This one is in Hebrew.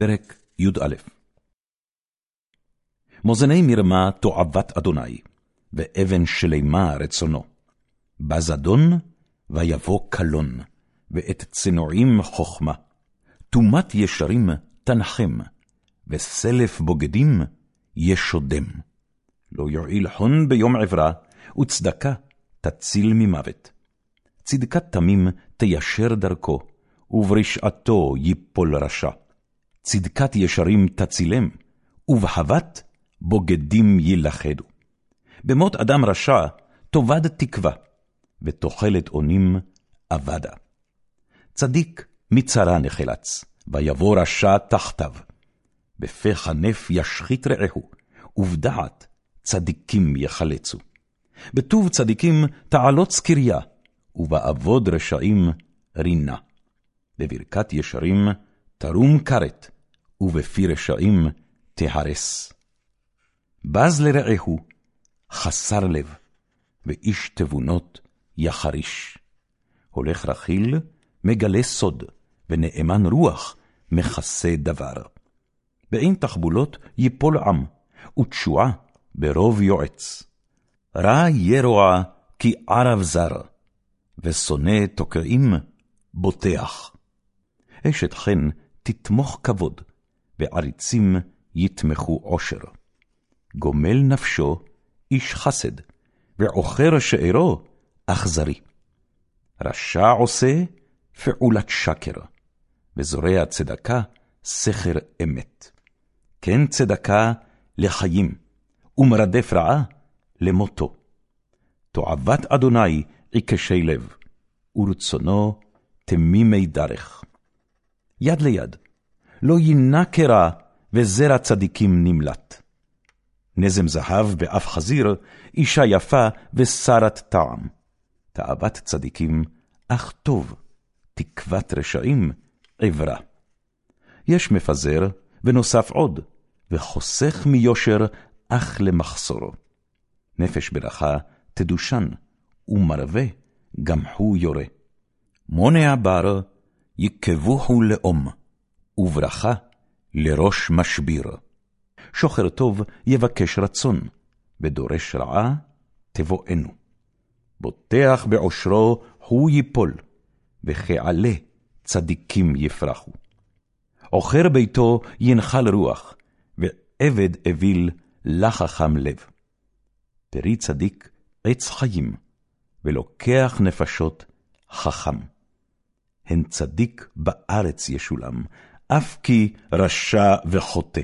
פרק י"א מאזני מרמה תועבת אדוני, ואבן שלמה רצונו. בזדון, ויבוא קלון, ואת צנועים חכמה. טומאת ישרים תנחם, וסלף בוגדים ישודם. לא יועיל חון ביום עברה, וצדקה תציל ממוות. צדקת תמים תיישר דרכו, וברשעתו ייפול רשע. צדקת ישרים תצילם, ובחבת בוגדים יילכדו. במות אדם רשע תאבד תקווה, ותוחלת אונים אבדה. צדיק מצרה נחלץ, ויבוא רשע תחתיו. בפה חנף ישחית רעהו, ובדעת צדיקים יחלצו. בטוב צדיקים תעלות סקריה, ובאבוד רשעים רינה. בברכת ישרים תרום כרת, ובפי רשעים תהרס. בז לרעהו, חסר לב, ואיש תבונות יחריש. הולך רכיל, מגלה סוד, ונאמן רוח, מכסה דבר. בעין תחבולות יפול עם, ותשועה ברוב יועץ. רע ירוע כי ערב זר, ושונא תוקעים בוטח. אשת חן תתמוך כבוד, ועריצים יתמכו עושר. גומל נפשו איש חסד, ועוכר שארו אכזרי. רשע עושה פעולת שקר, וזורע צדקה סכר אמת. כן צדקה לחיים, ומרדף רעה למותו. תועבת אדוני עיקשי לב, ורצונו תמימי דרך. יד ליד, לא יינה קרע, וזרע צדיקים נמלט. נזם זהב באף חזיר, אישה יפה ושרת טעם. תאוות צדיקים, אך טוב, תקוות רשעים, עברה. יש מפזר, ונוסף עוד, וחוסך מיושר, אך למחסורו. נפש ברכה תדושן, ומרווה, גם הוא יורה. מונע בר, יקבוהו לאום, וברכה לראש משביר. שוחר טוב יבקש רצון, ודורש רעה תבואנו. בוטח בעושרו הוא ייפול, וכעלה צדיקים יפרחו. עוכר ביתו ינחל רוח, ועבד אוויל לחכם לב. פרי צדיק עץ חיים, ולוקח נפשות חכם. הן צדיק בארץ ישולם, אף כי רשע וחוטא.